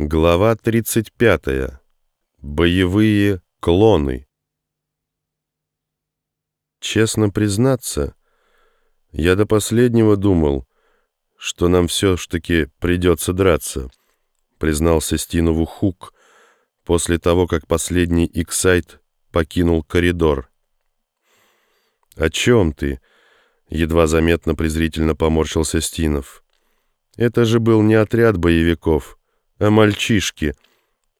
Глава 35. Боевые клоны. Честно признаться, я до последнего думал, что нам все-таки придется драться, признался Стинову Хук после того, как последний Иксайт покинул коридор. «О чем ты?» — едва заметно презрительно поморщился Стинов. «Это же был не отряд боевиков» а мальчишки,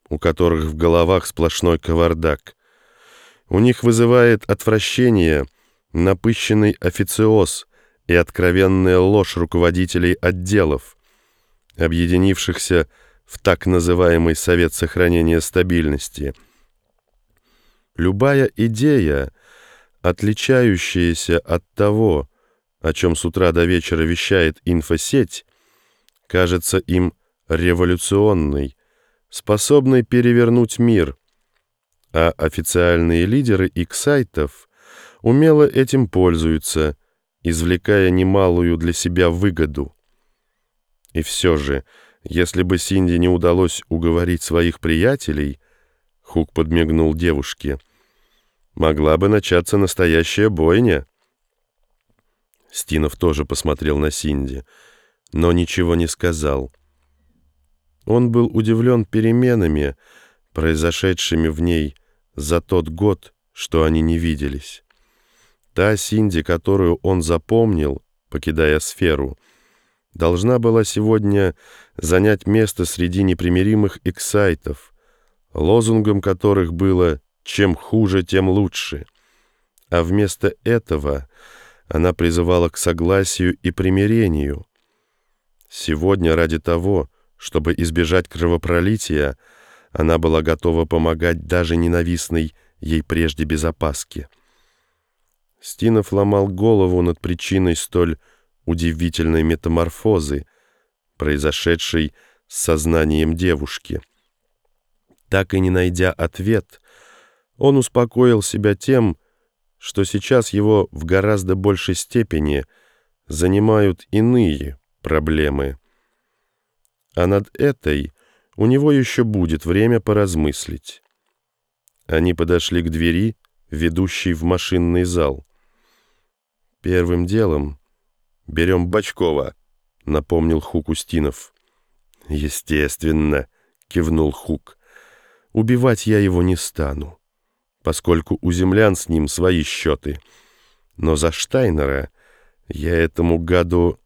у которых в головах сплошной кавардак. У них вызывает отвращение напыщенный официоз и откровенная ложь руководителей отделов, объединившихся в так называемый Совет сохранения стабильности. Любая идея, отличающаяся от того, о чем с утра до вечера вещает инфосеть, кажется им революционный, способный перевернуть мир, а официальные лидеры иксайтов умело этим пользуются, извлекая немалую для себя выгоду. И все же, если бы Синди не удалось уговорить своих приятелей, Хук подмигнул девушке, могла бы начаться настоящая бойня. Стинов тоже посмотрел на Синди, но ничего не сказал. Он был удивлен переменами, произошедшими в ней за тот год, что они не виделись. Та Синди, которую он запомнил, покидая сферу, должна была сегодня занять место среди непримиримых эксайтов, лозунгом которых было «чем хуже, тем лучше». А вместо этого она призывала к согласию и примирению. Сегодня ради того, чтобы избежать кровопролития, она была готова помогать даже ненавистной ей прежде безопаске. Стинов ломал голову над причиной столь удивительной метаморфозы, произошедшей с сознанием девушки. Так и не найдя ответ, он успокоил себя тем, что сейчас его в гораздо большей степени занимают иные проблемы а над этой у него еще будет время поразмыслить. Они подошли к двери, ведущей в машинный зал. «Первым делом берем Бачкова», — напомнил Хук Устинов. «Естественно», — кивнул Хук. «Убивать я его не стану, поскольку у землян с ним свои счеты. Но за Штайнера я этому гаду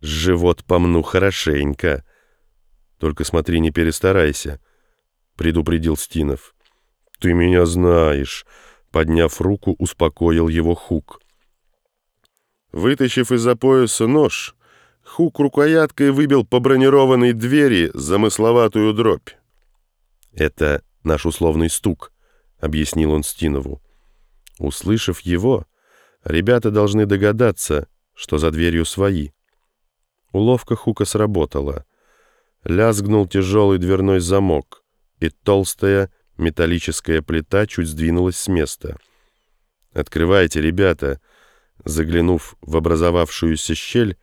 живот помну хорошенько». Только смотри, не перестарайся», — предупредил Стинов. «Ты меня знаешь», — подняв руку, успокоил его Хук. Вытащив из-за пояса нож, Хук рукояткой выбил по бронированной двери замысловатую дробь. «Это наш условный стук», — объяснил он Стинову. Услышав его, ребята должны догадаться, что за дверью свои. Уловка Хука сработала — Лязгнул тяжелый дверной замок, и толстая металлическая плита чуть сдвинулась с места. «Открывайте, ребята!» Заглянув в образовавшуюся щель,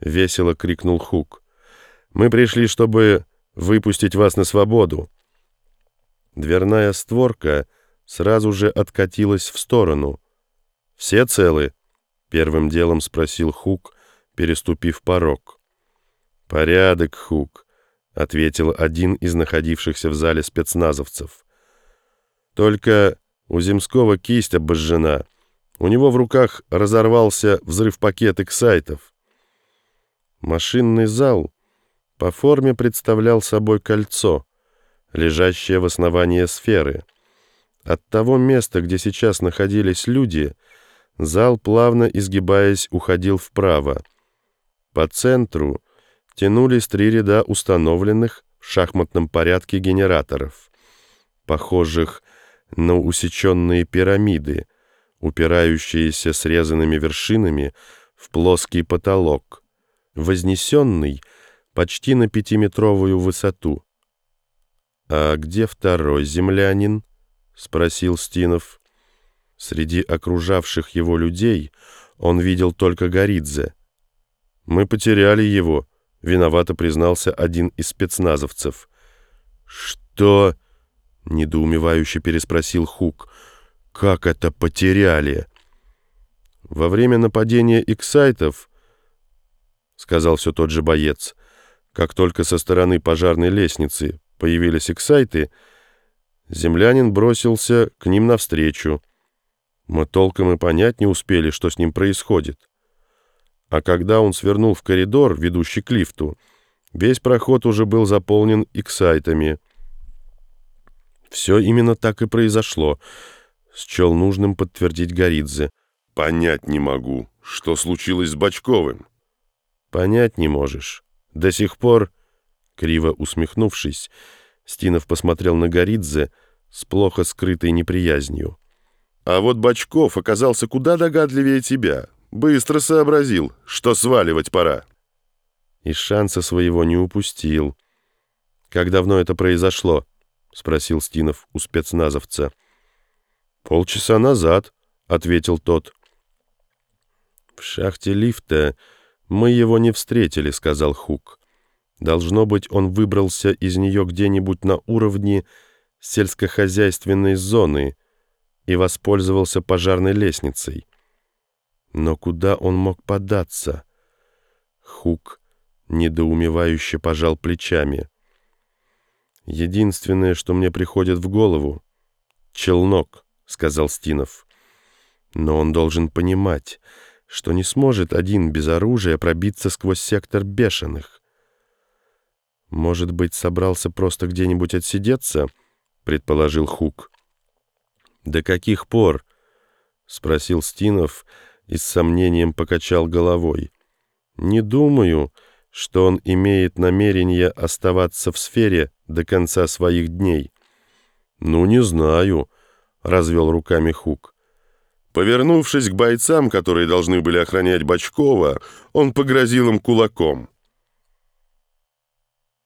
весело крикнул Хук. «Мы пришли, чтобы выпустить вас на свободу!» Дверная створка сразу же откатилась в сторону. «Все целы?» — первым делом спросил Хук, переступив порог. «Порядок, Хук!» — ответил один из находившихся в зале спецназовцев. «Только у Земского кисть обожжена. У него в руках разорвался взрыв пакет эксайтов». Машинный зал по форме представлял собой кольцо, лежащее в основании сферы. От того места, где сейчас находились люди, зал, плавно изгибаясь, уходил вправо. По центру — тянулись три ряда установленных в шахматном порядке генераторов, похожих на усеченные пирамиды, упирающиеся срезанными вершинами в плоский потолок, вознесенный почти на пятиметровую высоту. «А где второй землянин?» — спросил Стинов. Среди окружавших его людей он видел только Горидзе. «Мы потеряли его», — виновато признался один из спецназовцев. «Что?» — недоумевающе переспросил Хук. «Как это потеряли?» «Во время нападения иксайтов, — сказал все тот же боец, — как только со стороны пожарной лестницы появились иксайты, землянин бросился к ним навстречу. Мы толком и понять не успели, что с ним происходит. А когда он свернул в коридор, ведущий к лифту, весь проход уже был заполнен иксайтами — все именно так и произошло, счел нужным подтвердить Горидзе. Понять не могу, что случилось с Бочковым. Понять не можешь. До сих пор, криво усмехнувшись, Стинов посмотрел на Горидзе с плохо скрытой неприязнью. А вот Бочков оказался куда догадливее тебя. Быстро сообразил, что сваливать пора. И шанса своего не упустил. Как давно это произошло? — спросил Стинов у спецназовца. «Полчаса назад», — ответил тот. «В шахте лифта мы его не встретили», — сказал Хук. «Должно быть, он выбрался из нее где-нибудь на уровне сельскохозяйственной зоны и воспользовался пожарной лестницей. Но куда он мог податься?» Хук недоумевающе пожал плечами. «Единственное, что мне приходит в голову — челнок», — сказал Стинов. «Но он должен понимать, что не сможет один без оружия пробиться сквозь сектор бешеных. Может быть, собрался просто где-нибудь отсидеться?» — предположил Хук. «До каких пор?» — спросил Стинов и с сомнением покачал головой. «Не думаю, что он имеет намерение оставаться в сфере до конца своих дней. «Ну, не знаю», — развел руками Хук. Повернувшись к бойцам, которые должны были охранять Бочкова, он погрозил им кулаком.